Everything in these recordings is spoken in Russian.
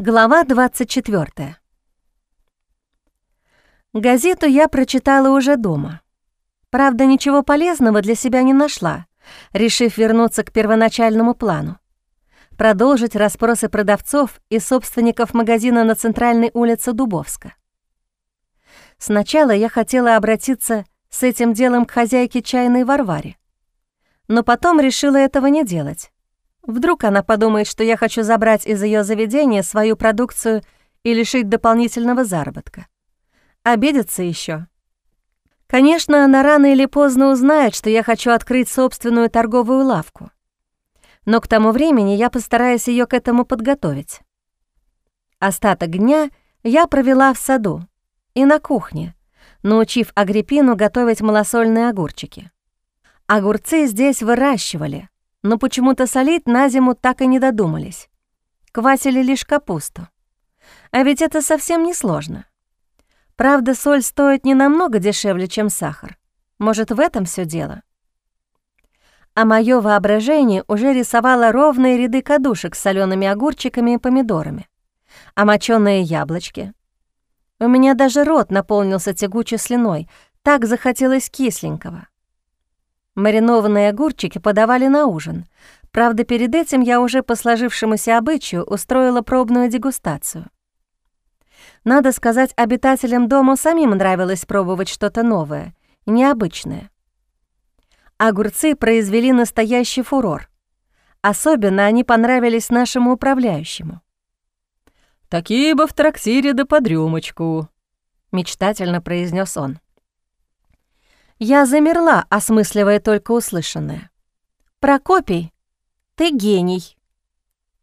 Глава 24. Газету я прочитала уже дома. Правда, ничего полезного для себя не нашла, решив вернуться к первоначальному плану. Продолжить расспросы продавцов и собственников магазина на центральной улице Дубовска. Сначала я хотела обратиться с этим делом к хозяйке чайной Варваре, но потом решила этого не делать Вдруг она подумает, что я хочу забрать из ее заведения свою продукцию и лишить дополнительного заработка. Обидится еще. Конечно, она рано или поздно узнает, что я хочу открыть собственную торговую лавку. Но к тому времени я постараюсь ее к этому подготовить. Остаток дня я провела в саду и на кухне, научив Агриппину готовить малосольные огурчики. Огурцы здесь выращивали — но почему-то солить на зиму так и не додумались. Квасили лишь капусту. А ведь это совсем не сложно. Правда, соль стоит не намного дешевле, чем сахар. Может, в этом все дело? А мое воображение уже рисовало ровные ряды кадушек с солеными огурчиками и помидорами, а моченые яблочки. У меня даже рот наполнился тягучей слюной, так захотелось кисленького. Маринованные огурчики подавали на ужин. Правда, перед этим я уже по сложившемуся обычаю устроила пробную дегустацию. Надо сказать, обитателям дома самим нравилось пробовать что-то новое, необычное. Огурцы произвели настоящий фурор. Особенно они понравились нашему управляющему. «Такие бы в трактире да под рюмочку», — мечтательно произнес он. Я замерла, осмысливая только услышанное. «Прокопий, ты гений!»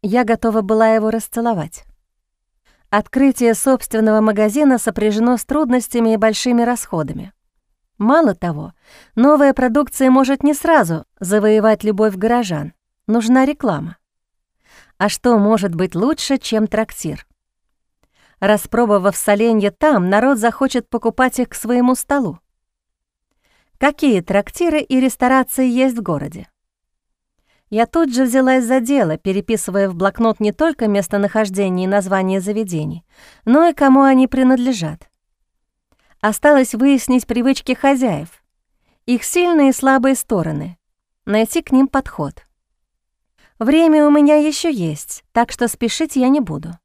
Я готова была его расцеловать. Открытие собственного магазина сопряжено с трудностями и большими расходами. Мало того, новая продукция может не сразу завоевать любовь горожан. Нужна реклама. А что может быть лучше, чем трактир? Распробовав соленья там, народ захочет покупать их к своему столу. Какие трактиры и ресторации есть в городе? Я тут же взялась за дело, переписывая в блокнот не только местонахождение и название заведений, но и кому они принадлежат. Осталось выяснить привычки хозяев, их сильные и слабые стороны, найти к ним подход. Время у меня еще есть, так что спешить я не буду.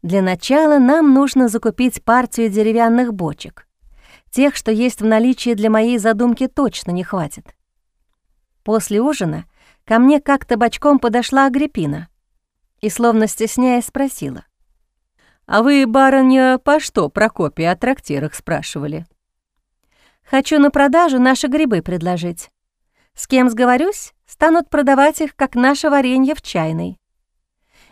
Для начала нам нужно закупить партию деревянных бочек. Тех, что есть в наличии для моей задумки, точно не хватит. После ужина ко мне как-то бочком подошла Агриппина и, словно стесняясь, спросила. «А вы, барыня, по что Прокопия о трактирах спрашивали?» «Хочу на продажу наши грибы предложить. С кем сговорюсь, станут продавать их, как наше варенье в чайной.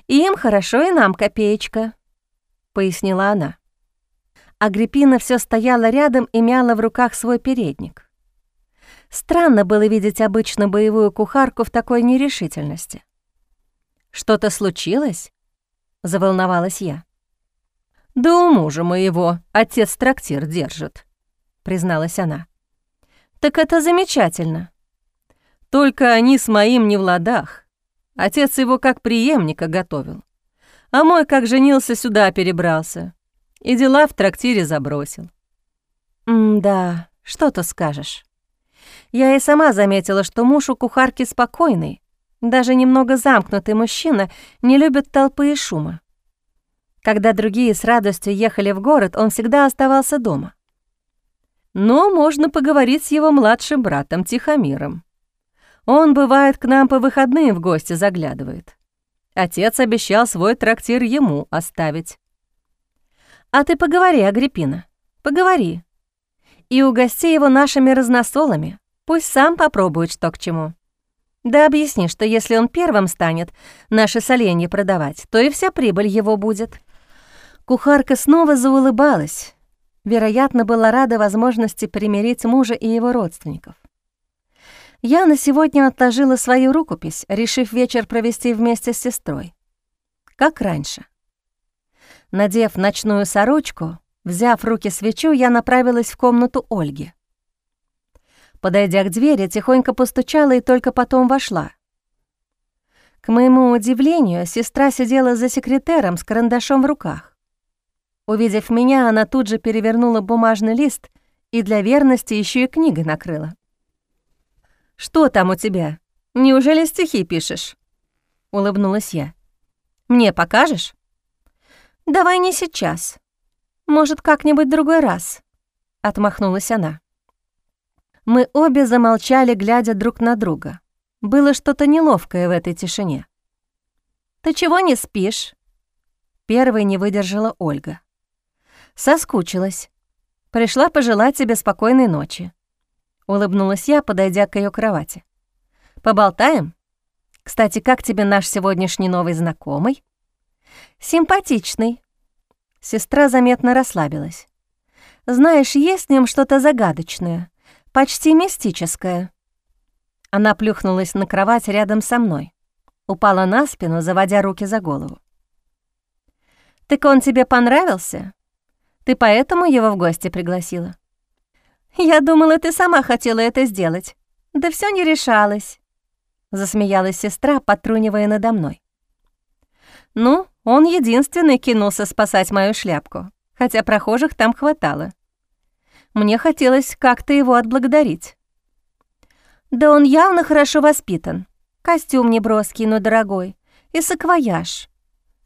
И им хорошо, и нам копеечка», — пояснила она. Агриппина все стояла рядом и мяла в руках свой передник. Странно было видеть обычно боевую кухарку в такой нерешительности. «Что-то случилось?» — заволновалась я. «Да у мужа моего отец трактир держит», — призналась она. «Так это замечательно. Только они с моим не в ладах. Отец его как преемника готовил. А мой, как женился, сюда перебрался и дела в трактире забросил. «М-да, что то скажешь. Я и сама заметила, что муж у кухарки спокойный, даже немного замкнутый мужчина, не любит толпы и шума. Когда другие с радостью ехали в город, он всегда оставался дома. Но можно поговорить с его младшим братом Тихомиром. Он бывает к нам по выходным в гости заглядывает. Отец обещал свой трактир ему оставить. А ты поговори, Агриппина, поговори. И угости его нашими разносолами. Пусть сам попробует, что к чему. Да объясни, что если он первым станет наши соленья продавать, то и вся прибыль его будет». Кухарка снова заулыбалась. Вероятно, была рада возможности примирить мужа и его родственников. Я на сегодня отложила свою рукопись, решив вечер провести вместе с сестрой. Как раньше. Надев ночную сорочку, взяв в руки свечу, я направилась в комнату Ольги. Подойдя к двери, тихонько постучала и только потом вошла. К моему удивлению, сестра сидела за секретером с карандашом в руках. Увидев меня, она тут же перевернула бумажный лист и для верности еще и книгой накрыла. «Что там у тебя? Неужели стихи пишешь?» — улыбнулась я. «Мне покажешь?» «Давай не сейчас. Может, как-нибудь другой раз», — отмахнулась она. Мы обе замолчали, глядя друг на друга. Было что-то неловкое в этой тишине. «Ты чего не спишь?» Первой не выдержала Ольга. Соскучилась. Пришла пожелать тебе спокойной ночи. Улыбнулась я, подойдя к ее кровати. «Поболтаем? Кстати, как тебе наш сегодняшний новый знакомый?» «Симпатичный». Сестра заметно расслабилась. «Знаешь, есть в нем что-то загадочное, почти мистическое. Она плюхнулась на кровать рядом со мной, упала на спину, заводя руки за голову. «Так он тебе понравился? Ты поэтому его в гости пригласила?» «Я думала, ты сама хотела это сделать. Да все не решалось», — засмеялась сестра, потрунивая надо мной. «Ну, он единственный кинулся спасать мою шляпку, хотя прохожих там хватало. Мне хотелось как-то его отблагодарить. Да он явно хорошо воспитан. Костюм неброский, но дорогой. И саквояж.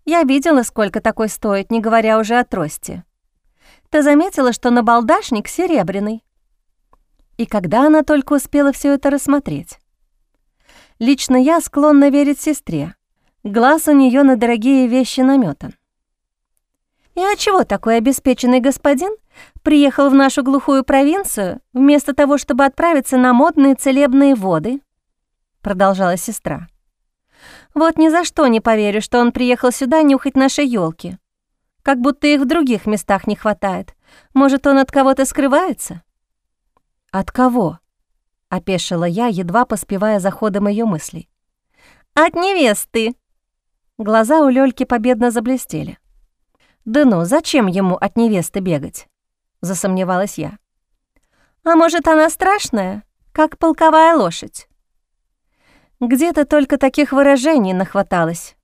Я видела, сколько такой стоит, не говоря уже о трости. Ты заметила, что набалдашник серебряный? И когда она только успела все это рассмотреть? Лично я склонна верить сестре. Глаз у нее на дорогие вещи наметан. И а чего такой обеспеченный господин приехал в нашу глухую провинцию вместо того, чтобы отправиться на модные целебные воды?» Продолжала сестра. «Вот ни за что не поверю, что он приехал сюда нюхать наши елки. Как будто их в других местах не хватает. Может, он от кого-то скрывается?» «От кого?» — опешила я, едва поспевая за ходом ее мыслей. «От невесты!» Глаза у Лёльки победно заблестели. «Да ну, зачем ему от невесты бегать?» — засомневалась я. «А может, она страшная, как полковая лошадь?» Где-то только таких выражений нахваталось.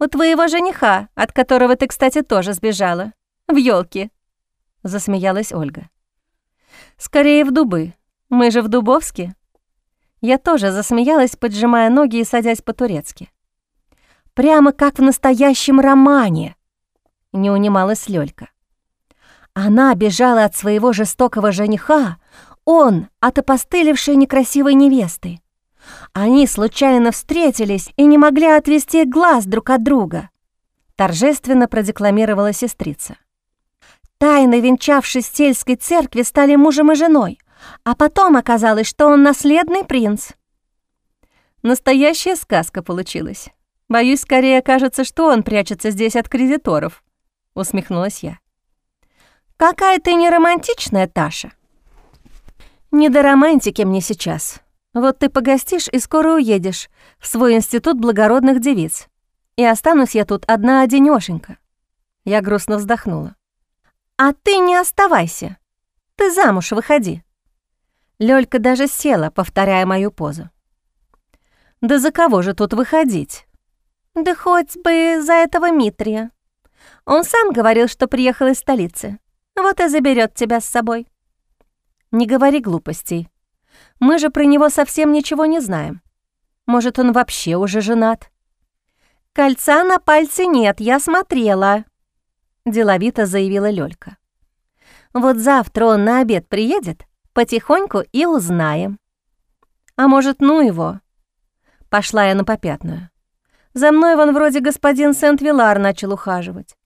«У твоего жениха, от которого ты, кстати, тоже сбежала, в елке, засмеялась Ольга. «Скорее в дубы. Мы же в Дубовске». Я тоже засмеялась, поджимая ноги и садясь по-турецки. «Прямо как в настоящем романе», не унималась Лёлька. Она бежала от своего жестокого жениха, он от опостылевшей некрасивой невесты. Они случайно встретились и не могли отвести глаз друг от друга. Торжественно продекламировала сестрица. Тайно венчавшись в сельской церкви, стали мужем и женой, а потом оказалось, что он наследный принц. Настоящая сказка получилась. Боюсь, скорее кажется, что он прячется здесь от кредиторов. — усмехнулась я. «Какая ты неромантичная, Таша!» «Не до романтики мне сейчас. Вот ты погостишь и скоро уедешь в свой институт благородных девиц. И останусь я тут одна-одинёшенька». Я грустно вздохнула. «А ты не оставайся. Ты замуж выходи». Лёлька даже села, повторяя мою позу. «Да за кого же тут выходить?» «Да хоть бы за этого Митрия», он сам говорил, что приехал из столицы. Вот и заберет тебя с собой». «Не говори глупостей. Мы же про него совсем ничего не знаем. Может, он вообще уже женат?» «Кольца на пальце нет, я смотрела», — деловито заявила Лёлька. «Вот завтра он на обед приедет, потихоньку и узнаем». «А может, ну его?» Пошла я на попятную. За мной вон вроде господин Сент-Вилар начал ухаживать.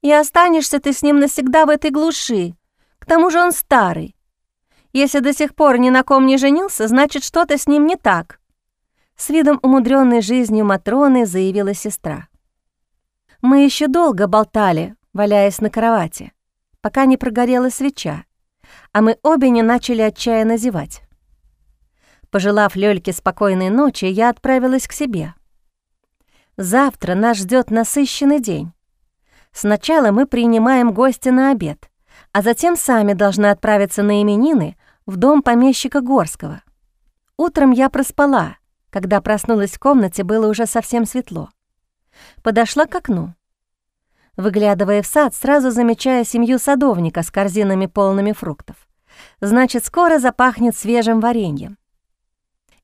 И останешься ты с ним навсегда в этой глуши. К тому же он старый. Если до сих пор ни на ком не женился, значит, что-то с ним не так. С видом умудренной жизнью Матроны заявила сестра. Мы еще долго болтали, валяясь на кровати, пока не прогорела свеча, а мы обе не начали отчаянно зевать. Пожелав Лёльке спокойной ночи, я отправилась к себе. Завтра нас ждет насыщенный день. Сначала мы принимаем гостя на обед, а затем сами должны отправиться на именины в дом помещика Горского. Утром я проспала, Когда проснулась в комнате, было уже совсем светло. Подошла к окну. Выглядывая в сад, сразу замечая семью садовника с корзинами полными фруктов. Значит, скоро запахнет свежим вареньем.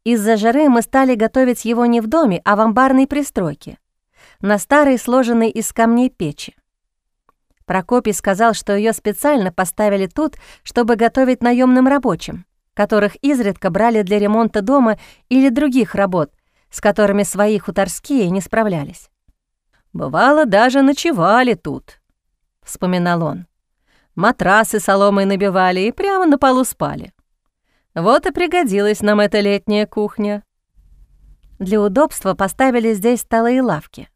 Из-за жары мы стали готовить его не в доме, а в амбарной пристройке, на старой, сложенной из камней печи. Прокопий сказал, что ее специально поставили тут, чтобы готовить наемным рабочим, которых изредка брали для ремонта дома или других работ, с которыми свои хуторские не справлялись. «Бывало, даже ночевали тут», — вспоминал он. «Матрасы соломой набивали и прямо на полу спали. Вот и пригодилась нам эта летняя кухня». Для удобства поставили здесь столы и лавки.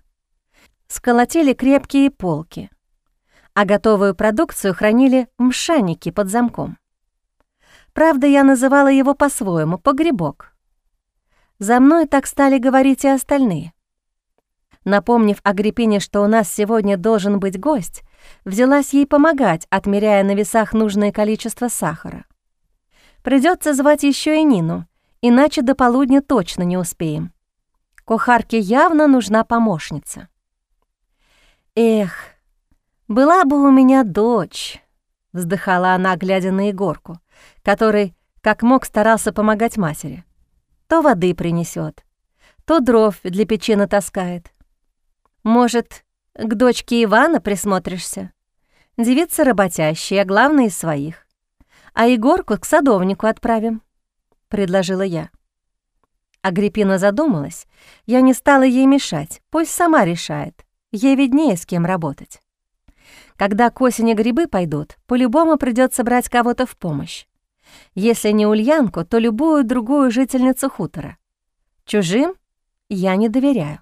Сколотили крепкие полки, а готовую продукцию хранили в мшаннике под замком. Правда, я называла его по-своему — погребок. За мной так стали говорить и остальные. Напомнив Агриппине, что у нас сегодня должен быть гость, взялась ей помогать, отмеряя на весах нужное количество сахара. Придется звать еще и Нину, иначе до полудня точно не успеем. Кухарке явно нужна помощница. «Эх, была бы у меня дочь», — вздыхала она, глядя на Егорку, который, как мог, старался помогать матери. То воды принесет, то дров для печи натаскает. Может, к дочке Ивана присмотришься? Девица работящая, главная из своих. А Егорку к садовнику отправим», — предложила я. Агриппина задумалась. Я не стала ей мешать, пусть сама решает. Ей виднее, с кем работать. Когда к осени грибы пойдут, по-любому придется брать кого-то в помощь. Если не Ульянку, то любую другую жительницу хутора. Чужим я не доверяю.